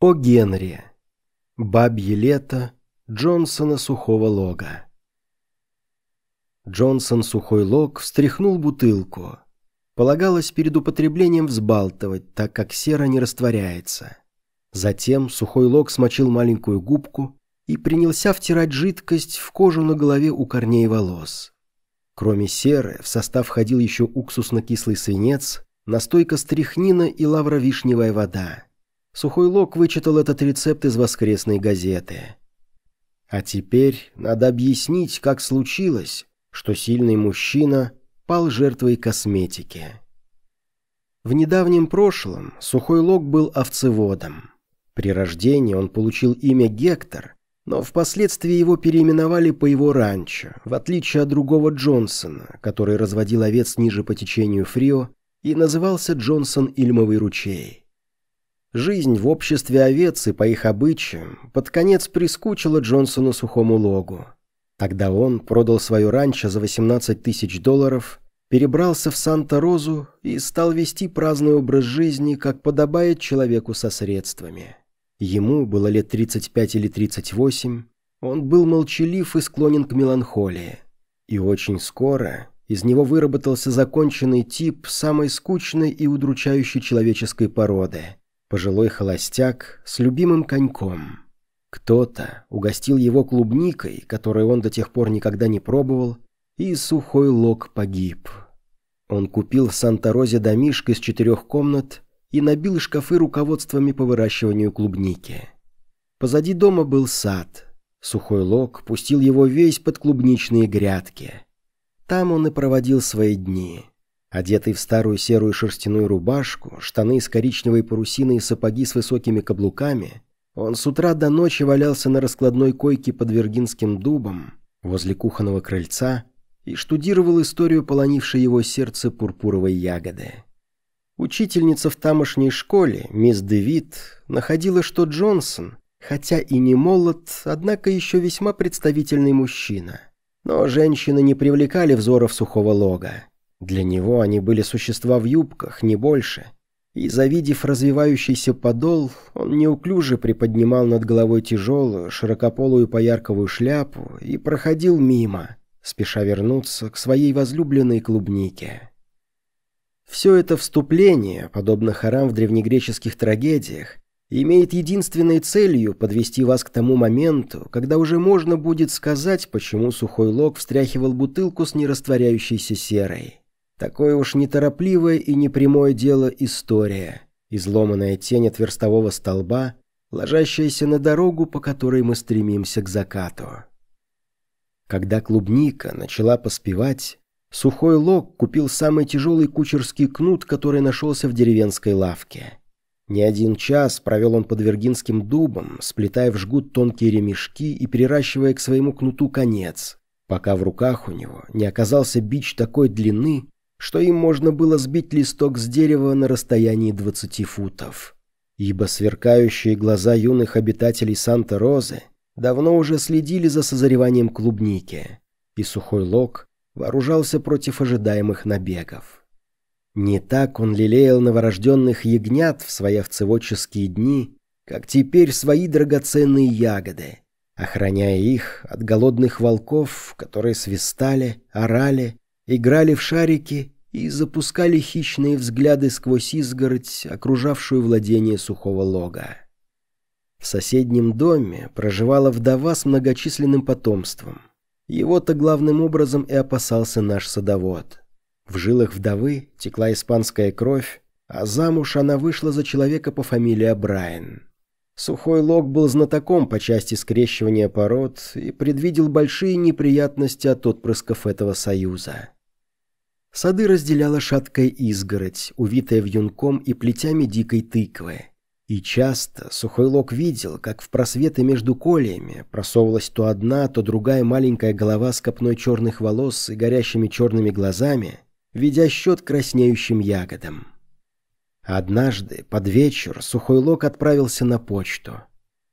О Генри. Бабье лето Джонсона Сухого Лога. Джонсон Сухой Лог встряхнул бутылку. Полагалось перед употреблением взбалтывать, так как сера не растворяется. Затем Сухой Лог смочил маленькую губку и принялся втирать жидкость в кожу на голове у корней волос. Кроме серы, в состав входил еще уксусно-кислый свинец, настойка стрихнина и лавровишневая вода. Сухой Лог вычитал этот рецепт из воскресной газеты. А теперь надо объяснить, как случилось, что сильный мужчина пал жертвой косметики. В недавнем прошлом Сухой Лог был овцеводом. При рождении он получил имя Гектор, но впоследствии его переименовали по его ранчо, в отличие от другого Джонсона, который разводил овец ниже по течению Фрио и назывался Джонсон Ильмовый ручей. Жизнь в обществе овец и по их обычаям под конец прискучила Джонсону сухому логу. Тогда он продал свое ранчо за 18 тысяч долларов, перебрался в Санта-Розу и стал вести праздный образ жизни, как подобает человеку со средствами. Ему было лет 35 или 38, он был молчалив и склонен к меланхолии. И очень скоро из него выработался законченный тип самой скучной и удручающей человеческой породы – Пожилой холостяк с любимым коньком. Кто-то угостил его клубникой, которую он до тех пор никогда не пробовал, и сухой лог погиб. Он купил в Санта-Розе домишко из четырех комнат и набил шкафы руководствами по выращиванию клубники. Позади дома был сад. Сухой лог пустил его весь под клубничные грядки. Там он и проводил свои дни. Одетый в старую серую шерстяную рубашку, штаны из коричневой парусины и сапоги с высокими каблуками, он с утра до ночи валялся на раскладной койке под Вергинским дубом возле кухонного крыльца и штудировал историю полонившей его сердце пурпуровой ягоды. Учительница в тамошней школе, мисс Дэвид, находила, что Джонсон, хотя и не молод, однако еще весьма представительный мужчина. Но женщины не привлекали взоров сухого лога. Для него они были существа в юбках, не больше. И, завидев развивающийся подол, он неуклюже приподнимал над головой тяжелую, широкополую поярковую шляпу и проходил мимо, спеша вернуться к своей возлюбленной клубнике. Все это вступление, подобно хорам в древнегреческих трагедиях, имеет единственной целью подвести вас к тому моменту, когда уже можно будет сказать, почему сухой лог встряхивал бутылку с нерастворяющейся серой. Такое уж неторопливое и непрямое дело история, изломанная тень от верстового столба, ложащаяся на дорогу, по которой мы стремимся к закату. Когда клубника начала поспевать, сухой лог купил самый тяжелый кучерский кнут, который нашелся в деревенской лавке. Не один час провел он под Вергинским дубом, сплетая в жгут тонкие ремешки и приращивая к своему кнуту конец, пока в руках у него не оказался бич такой длины, что им можно было сбить листок с дерева на расстоянии 20 футов. Ибо сверкающие глаза юных обитателей Санта-Розы давно уже следили за созреванием клубники, и сухой лог вооружался против ожидаемых набегов. Не так он лелеял новорожденных ягнят в свои овцеводческие дни, как теперь свои драгоценные ягоды, охраняя их от голодных волков, которые свистали, орали играли в шарики и запускали хищные взгляды сквозь изгородь, окружавшую владение сухого лога. В соседнем доме проживала вдова с многочисленным потомством. Его-то главным образом и опасался наш садовод. В жилах вдовы текла испанская кровь, а замуж она вышла за человека по фамилии Брайан. Сухой Лог был знатоком по части скрещивания пород и предвидел большие неприятности от отпрысков этого союза. Сады разделяла шаткая изгородь, увитая вьюнком и плетями дикой тыквы. И часто сухой лог видел, как в просветы между колиями просовывалась то одна, то другая маленькая голова с копной черных волос и горящими черными глазами, ведя счет краснеющим ягодам. Однажды, под вечер, сухой лог отправился на почту.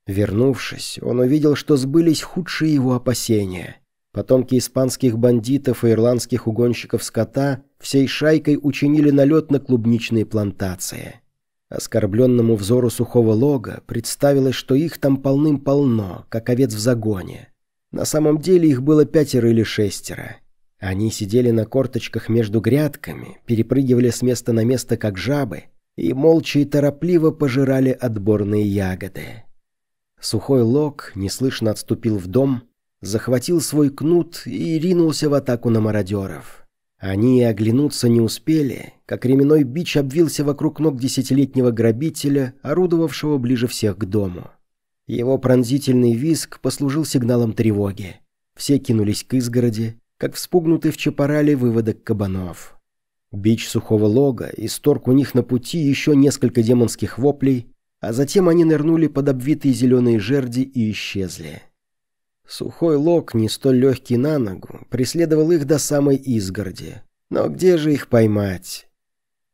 Вернувшись, он увидел, что сбылись худшие его опасения – Потомки испанских бандитов и ирландских угонщиков скота всей шайкой учинили налет на клубничные плантации. Оскорбленному взору сухого лога представилось, что их там полным-полно, как овец в загоне. На самом деле их было пятеро или шестеро. Они сидели на корточках между грядками, перепрыгивали с места на место, как жабы, и молча и торопливо пожирали отборные ягоды. Сухой лог неслышно отступил в дом, захватил свой кнут и ринулся в атаку на мародеров. Они оглянуться не успели, как ременной бич обвился вокруг ног десятилетнего грабителя, орудовавшего ближе всех к дому. Его пронзительный визг послужил сигналом тревоги. Все кинулись к изгороди, как вспугнутый в чапорале выводок кабанов. Бич сухого лога исторг у них на пути еще несколько демонских воплей, а затем они нырнули под обвитые зеленые жерди и исчезли. Сухой лог, не столь легкий на ногу, преследовал их до самой изгороди. Но где же их поймать?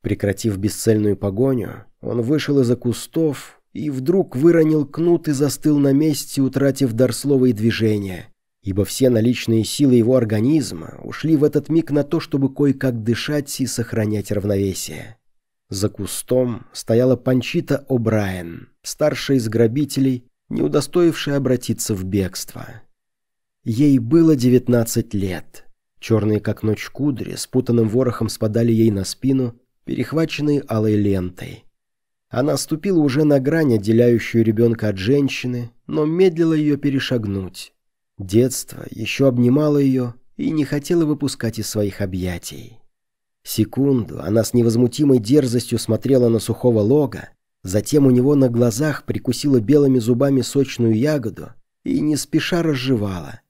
Прекратив бесцельную погоню, он вышел из-за кустов и вдруг выронил кнут и застыл на месте, утратив дар слова и движения, ибо все наличные силы его организма ушли в этот миг на то, чтобы кое-как дышать и сохранять равновесие. За кустом стояла Панчита О'Брайен, старшая из грабителей, не удостоившая обратиться в бегство. Ей было девятнадцать лет. Черные, как ночь, кудри спутанным ворохом спадали ей на спину, перехваченные алой лентой. Она ступила уже на грань, отделяющую ребенка от женщины, но медлила ее перешагнуть. Детство еще обнимало ее и не хотело выпускать из своих объятий. Секунду она с невозмутимой дерзостью смотрела на сухого лога, Затем у него на глазах прикусила белыми зубами сочную ягоду и не спеша разжевала.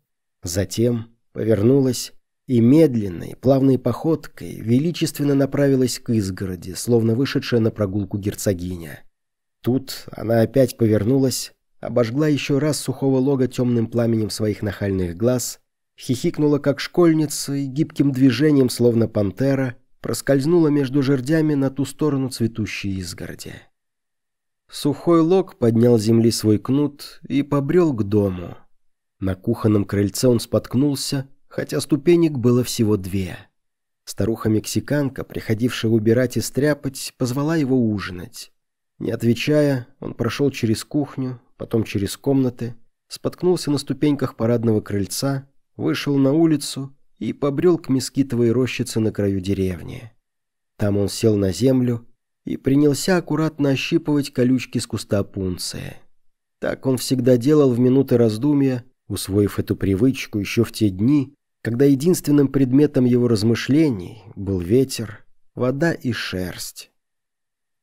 Затем повернулась и медленной, плавной походкой величественно направилась к изгороди, словно вышедшая на прогулку герцогиня. Тут она опять повернулась, обожгла еще раз сухого лога темным пламенем своих нахальных глаз, хихикнула как школьница и гибким движением, словно пантера, проскользнула между жердями на ту сторону цветущей изгороди. Сухой лог поднял земли свой кнут и побрел к дому. На кухонном крыльце он споткнулся, хотя ступенек было всего две. Старуха-мексиканка, приходившая убирать и стряпать, позвала его ужинать. Не отвечая, он прошел через кухню, потом через комнаты, споткнулся на ступеньках парадного крыльца, вышел на улицу и побрел к мескитовой рощице на краю деревни. Там он сел на землю и принялся аккуратно ощипывать колючки с куста пунции. Так он всегда делал в минуты раздумья, усвоив эту привычку еще в те дни, когда единственным предметом его размышлений был ветер, вода и шерсть.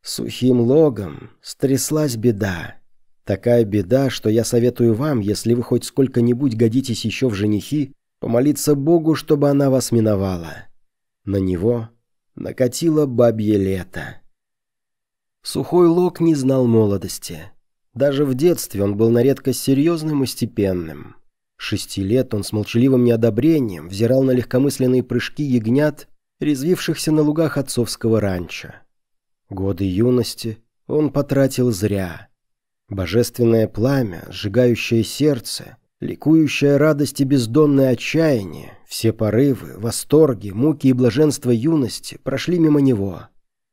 Сухим логом стряслась беда. Такая беда, что я советую вам, если вы хоть сколько-нибудь годитесь еще в женихи, помолиться Богу, чтобы она вас миновала. На него накатило бабье лето. Сухой Лок не знал молодости. Даже в детстве он был на редкость серьезным и степенным. Шести лет он с молчаливым неодобрением взирал на легкомысленные прыжки ягнят, резвившихся на лугах отцовского ранчо. Годы юности он потратил зря. Божественное пламя, сжигающее сердце, ликующая радость и бездонное отчаяние, все порывы, восторги, муки и блаженство юности прошли мимо него.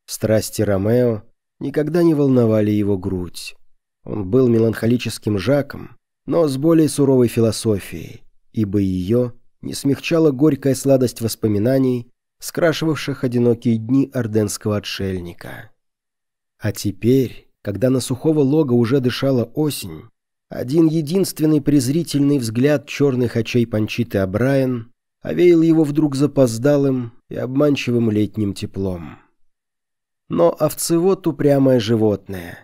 Страсти Ромео никогда не волновали его грудь. Он был меланхолическим Жаком, но с более суровой философией, ибо ее не смягчала горькая сладость воспоминаний, скрашивавших одинокие дни орденского отшельника. А теперь, когда на сухого лога уже дышала осень, один единственный презрительный взгляд черных очей Панчиты Абрайан овеял его вдруг запоздалым и обманчивым летним теплом. Но овцевод упрямое животное.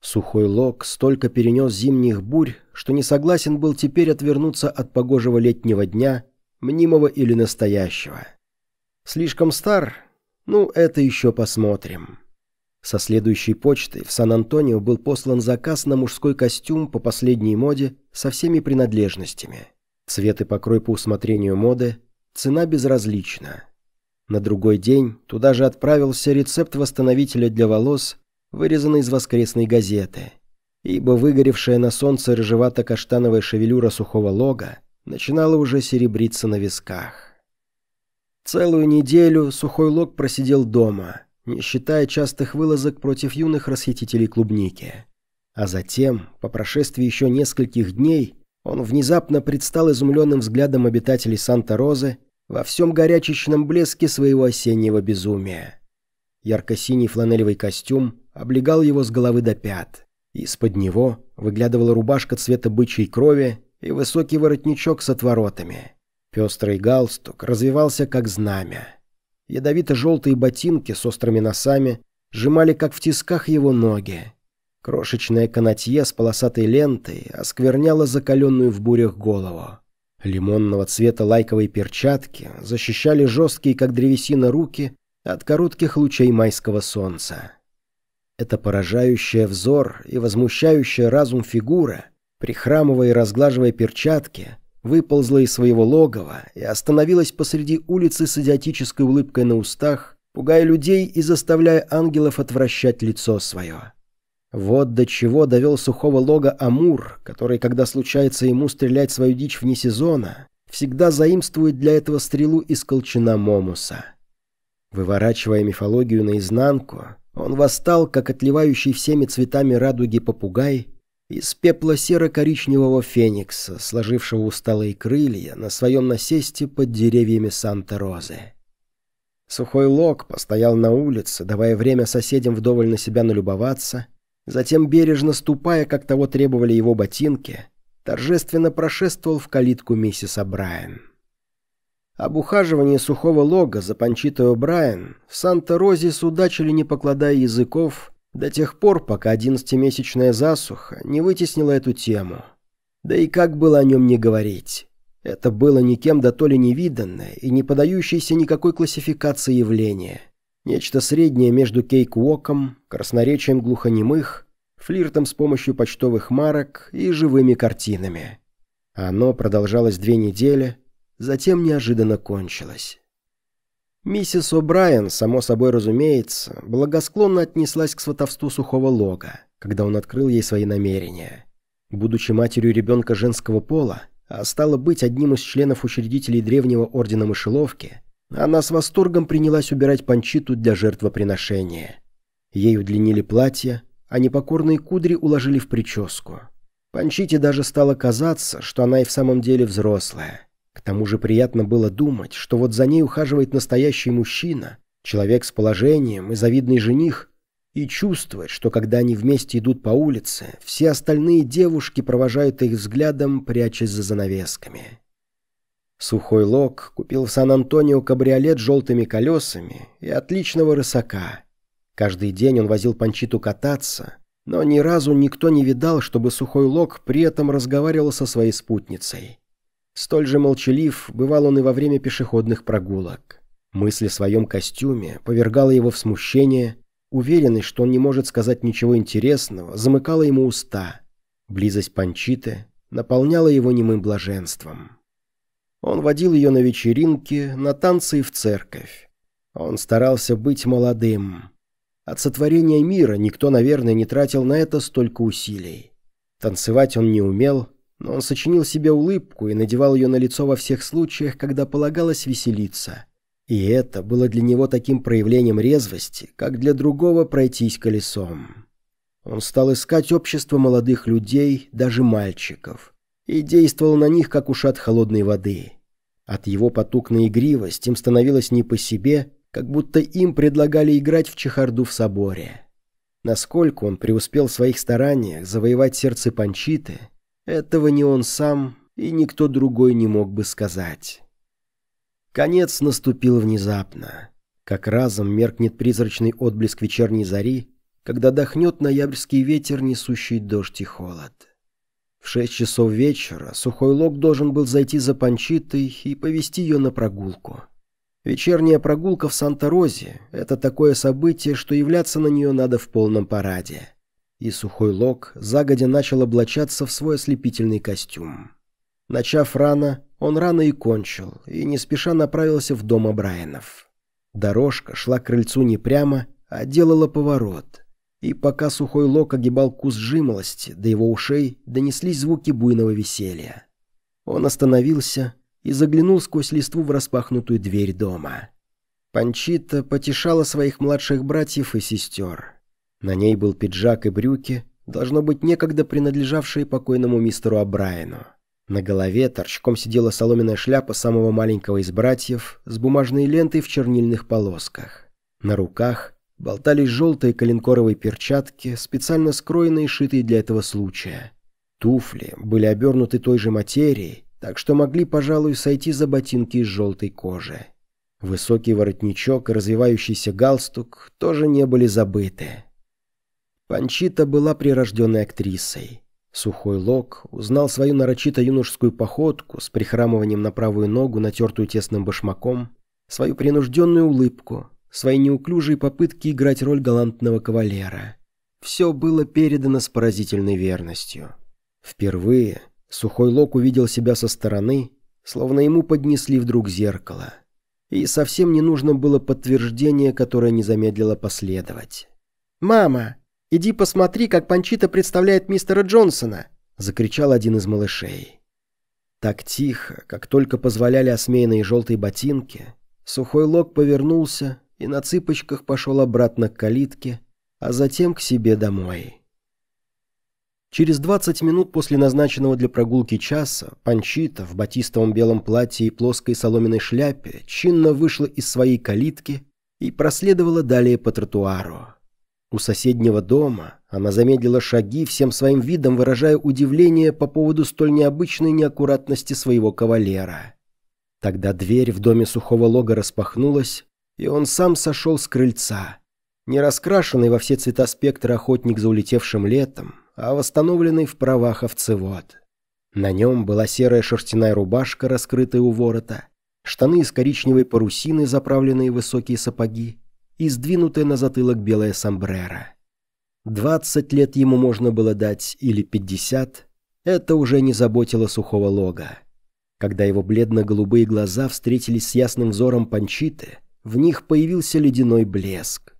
Сухой лог столько перенес зимних бурь, что не согласен был теперь отвернуться от погожего летнего дня, мнимого или настоящего. Слишком стар? Ну, это еще посмотрим. Со следующей почтой в Сан-Антонио был послан заказ на мужской костюм по последней моде со всеми принадлежностями. Цвет и покрой по усмотрению моды, цена безразлична. На другой день туда же отправился рецепт восстановителя для волос, вырезанный из воскресной газеты, ибо выгоревшая на солнце рыжевато-каштановая шевелюра сухого лога начинала уже серебриться на висках. Целую неделю сухой лог просидел дома, не считая частых вылазок против юных расхитителей клубники. А затем, по прошествии еще нескольких дней, он внезапно предстал изумленным взглядом обитателей Санта-Розы во всем горячечном блеске своего осеннего безумия. Ярко-синий фланелевый костюм облегал его с головы до пят. Из-под него выглядывала рубашка цвета бычьей крови и высокий воротничок с отворотами. Пестрый галстук развивался как знамя. Ядовито-желтые ботинки с острыми носами сжимали, как в тисках, его ноги. Крошечное канатье с полосатой лентой оскверняло закаленную в бурях голову. Лимонного цвета лайковые перчатки защищали жесткие, как древесина, руки от коротких лучей майского солнца. Эта поражающая взор и возмущающая разум фигура, прихрамывая и разглаживая перчатки, выползла из своего логова и остановилась посреди улицы с идиотической улыбкой на устах, пугая людей и заставляя ангелов отвращать лицо свое. Вот до чего довел сухого лога Амур, который, когда случается ему стрелять свою дичь вне сезона, всегда заимствует для этого стрелу из колчана Момуса. Выворачивая мифологию наизнанку, он восстал, как отливающий всеми цветами радуги попугай, из пепла серо-коричневого феникса, сложившего усталые крылья на своем насесте под деревьями Санта-Розы. Сухой лог постоял на улице, давая время соседям вдоволь на себя налюбоваться, затем, бережно ступая, как того требовали его ботинки, торжественно прошествовал в калитку миссис О'Брайен. Об ухаживании сухого лога за Панчито О'Брайен в Санта-Розе судачили, не покладая языков, до тех пор, пока одиннадцатимесячная засуха не вытеснила эту тему. Да и как было о нем не говорить. Это было никем да то ли невиданное и не подающееся никакой классификации явление. Нечто среднее между кейк-уоком, красноречием глухонемых, флиртом с помощью почтовых марок и живыми картинами. Оно продолжалось две недели, затем неожиданно кончилось. Миссис О'Брайен, само собой разумеется, благосклонно отнеслась к сватовству сухого лога, когда он открыл ей свои намерения. Будучи матерью ребенка женского пола, а стала быть одним из членов учредителей древнего ордена мышеловки, она с восторгом принялась убирать панчиту для жертвоприношения. Ей удлинили платье, а непокорные кудри уложили в прическу. Панчите даже стало казаться, что она и в самом деле взрослая. К тому же приятно было думать, что вот за ней ухаживает настоящий мужчина, человек с положением и завидный жених, и чувствовать, что когда они вместе идут по улице, все остальные девушки провожают их взглядом, прячась за занавесками. Сухой Лог купил в Сан-Антонио кабриолет с желтыми колесами и отличного рысака. Каждый день он возил Панчиту кататься, но ни разу никто не видал, чтобы Сухой Лог при этом разговаривал со своей спутницей. Столь же молчалив бывал он и во время пешеходных прогулок. Мысль о своем костюме повергала его в смущение, уверенность, что он не может сказать ничего интересного, замыкала ему уста. Близость Панчиты наполняла его немым блаженством. Он водил ее на вечеринки, на танцы и в церковь. Он старался быть молодым. От сотворения мира никто, наверное, не тратил на это столько усилий. Танцевать он не умел, но он сочинил себе улыбку и надевал ее на лицо во всех случаях, когда полагалось веселиться. И это было для него таким проявлением резвости, как для другого пройтись колесом. Он стал искать общество молодых людей, даже мальчиков, и действовал на них, как ушат холодной воды. От его потукной игривость им становилось не по себе, как будто им предлагали играть в чехарду в соборе. Насколько он преуспел в своих стараниях завоевать сердце Панчиты – этого ни он сам и никто другой не мог бы сказать. Конец наступил внезапно. Как разом меркнет призрачный отблеск вечерней зари, когда дохнет ноябрьский ветер, несущий дождь и холод. В шесть часов вечера сухой лог должен был зайти за Панчитой и повести ее на прогулку. Вечерняя прогулка в Санта-Розе – это такое событие, что являться на нее надо в полном параде и сухой лог загодя начал облачаться в свой ослепительный костюм. Начав рано, он рано и кончил, и не спеша направился в дом Брайанов. Дорожка шла к крыльцу не прямо, а делала поворот. И пока сухой лог огибал куст жимолости, до его ушей донеслись звуки буйного веселья. Он остановился и заглянул сквозь листву в распахнутую дверь дома. Панчита потешала своих младших братьев и сестер. На ней был пиджак и брюки, должно быть некогда принадлежавшие покойному мистеру Абрайену. На голове торчком сидела соломенная шляпа самого маленького из братьев с бумажной лентой в чернильных полосках. На руках болтались желтые коленкоровые перчатки, специально скроенные и шитые для этого случая. Туфли были обернуты той же материей, так что могли, пожалуй, сойти за ботинки из желтой кожи. Высокий воротничок и развивающийся галстук тоже не были забыты. Панчита была прирожденной актрисой. Сухой Лок узнал свою нарочито юношескую походку с прихрамыванием на правую ногу, натертую тесным башмаком, свою принужденную улыбку, свои неуклюжие попытки играть роль галантного кавалера. Все было передано с поразительной верностью. Впервые Сухой Лок увидел себя со стороны, словно ему поднесли вдруг зеркало – и совсем не нужно было подтверждение, которое не замедлило последовать. «Мама, иди посмотри, как Панчита представляет мистера Джонсона!» — закричал один из малышей. Так тихо, как только позволяли осмеянные желтые ботинки, сухой лог повернулся и на цыпочках пошел обратно к калитке, а затем к себе домой. Через 20 минут после назначенного для прогулки часа Панчита в батистовом белом платье и плоской соломенной шляпе чинно вышла из своей калитки и проследовала далее по тротуару. У соседнего дома она замедлила шаги, всем своим видом выражая удивление по поводу столь необычной неаккуратности своего кавалера. Тогда дверь в доме сухого лога распахнулась, и он сам сошел с крыльца. Не раскрашенный во все цвета спектра охотник за улетевшим летом, а восстановленный в правах овцевод. На нем была серая шерстяная рубашка, раскрытая у ворота, штаны из коричневой парусины, заправленные высокие сапоги, и сдвинутая на затылок белая сомбрера. Двадцать лет ему можно было дать или пятьдесят, это уже не заботило сухого лога. Когда его бледно-голубые глаза встретились с ясным взором Панчиты, в них появился ледяной блеск.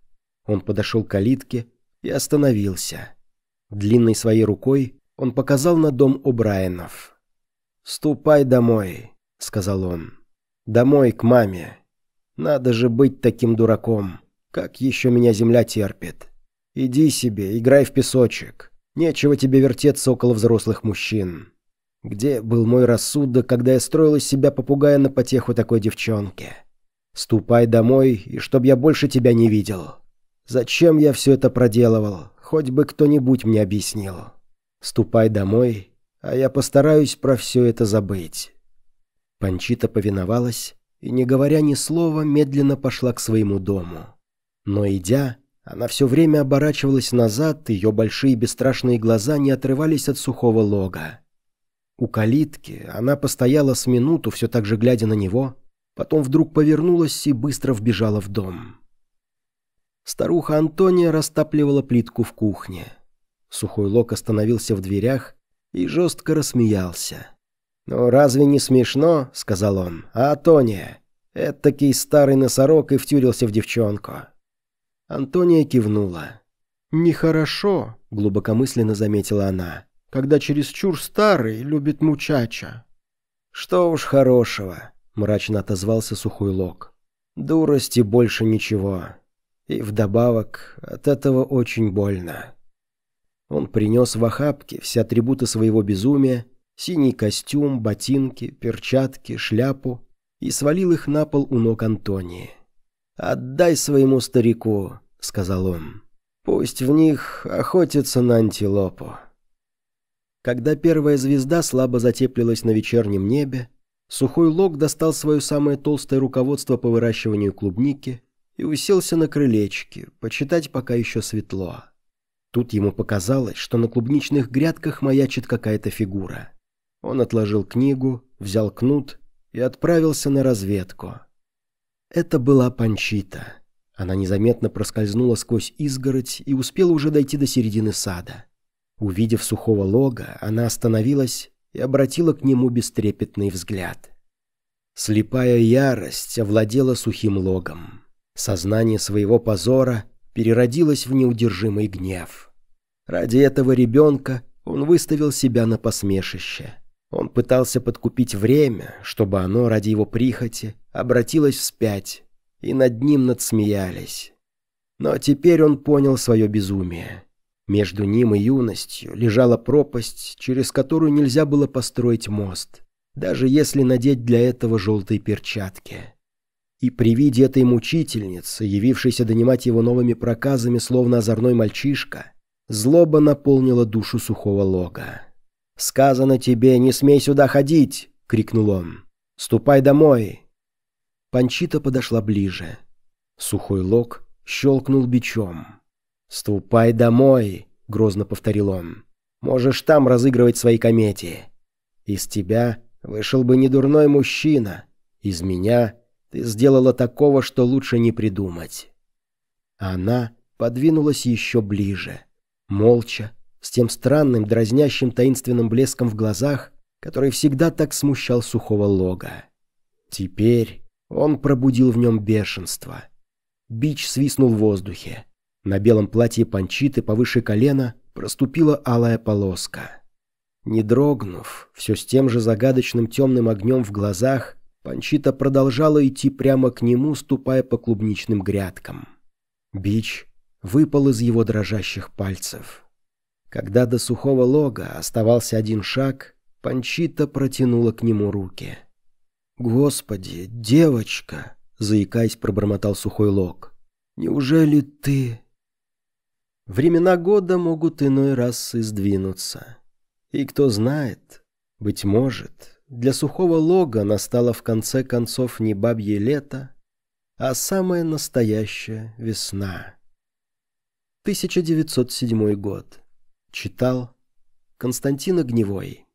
Он подошел к калитке и остановился. Длинной своей рукой он показал на дом О'Брайенов. «Ступай домой», — сказал он. «Домой к маме. Надо же быть таким дураком. Как еще меня земля терпит. Иди себе, играй в песочек. Нечего тебе вертеться около взрослых мужчин. Где был мой рассудок, когда я строил из себя попугая на потеху такой девчонке? Ступай домой, и чтоб я больше тебя не видел. Зачем я все это проделывал? Хоть бы кто-нибудь мне объяснил. Ступай домой, а я постараюсь про все это забыть». Панчита повиновалась и, не говоря ни слова, медленно пошла к своему дому. Но идя, она все время оборачивалась назад, ее большие бесстрашные глаза не отрывались от сухого лога. У калитки она постояла с минуту, все так же глядя на него, потом вдруг повернулась и быстро вбежала в дом. Старуха Антония растапливала плитку в кухне. Сухой Лок остановился в дверях и жестко рассмеялся. «Ну разве не смешно?» — сказал он. «А Антония? Этакий старый носорог и втюрился в девчонку». Антония кивнула. «Нехорошо», — глубокомысленно заметила она, «когда чересчур старый любит мучача». «Что уж хорошего», — мрачно отозвался Сухой Лок. «Дурости больше ничего. И вдобавок от этого очень больно. Он принес в охапке все атрибуты своего безумия, синий костюм, ботинки, перчатки, шляпу и свалил их на пол у ног Антонии. «Отдай своему старику», — сказал он. «Пусть в них охотятся на антилопу». Когда первая звезда слабо затеплилась на вечернем небе, Сухой Лог достал свое самое толстое руководство по выращиванию клубники и уселся на крылечке, почитать пока еще светло. Тут ему показалось, что на клубничных грядках маячит какая-то фигура. Он отложил книгу, взял кнут и отправился на разведку. Это была Панчита. Она незаметно проскользнула сквозь изгородь и успела уже дойти до середины сада. Увидев сухого лога, она остановилась и обратила к нему бестрепетный взгляд. Слепая ярость овладела сухим логом. Сознание своего позора переродилось в неудержимый гнев. Ради этого ребенка он выставил себя на посмешище. Он пытался подкупить время, чтобы оно ради его прихоти обратилось вспять и над ним надсмеялись. Но теперь он понял свое безумие. Между ним и юностью лежала пропасть, через которую нельзя было построить мост, даже если надеть для этого желтые перчатки. И при виде этой мучительницы, явившейся донимать его новыми проказами, словно озорной мальчишка, злоба наполнила душу сухого лога. «Сказано тебе, не смей сюда ходить!» — крикнул он. «Ступай домой!» Панчита подошла ближе. Сухой лог щелкнул бичом. «Ступай домой!» — грозно повторил он. «Можешь там разыгрывать свои комедии. Из тебя вышел бы недурной мужчина. Из меня ты сделала такого, что лучше не придумать». Она подвинулась еще ближе, молча, с тем странным, дразнящим таинственным блеском в глазах, который всегда так смущал сухого лога. Теперь он пробудил в нем бешенство. Бич свистнул в воздухе. На белом платье панчиты повыше колена проступила алая полоска. Не дрогнув, все с тем же загадочным темным огнем в глазах, Панчита продолжала идти прямо к нему, ступая по клубничным грядкам. Бич выпал из его дрожащих пальцев. Когда до сухого лога оставался один шаг, Панчита протянула к нему руки. «Господи, девочка!» — заикаясь, пробормотал сухой лог. «Неужели ты...» Времена года могут иной раз и сдвинуться. И кто знает, быть может, для сухого лога настало в конце концов не бабье лето, а самая настоящая весна. 1907 год. Читал Константин Огневой.